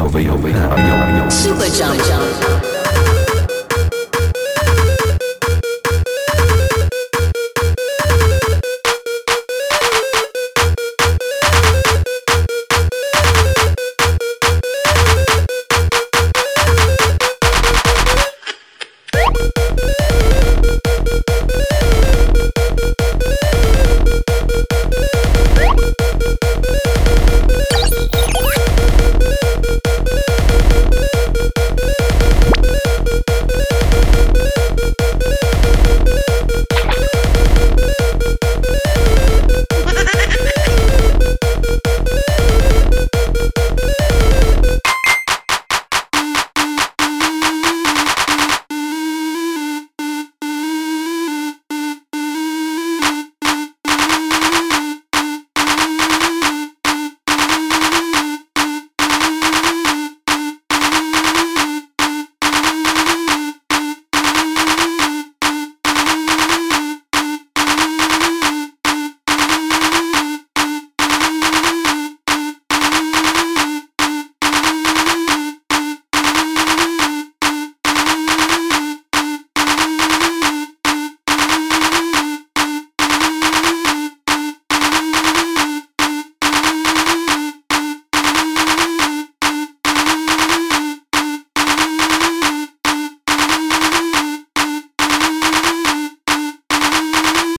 有违有违有违有。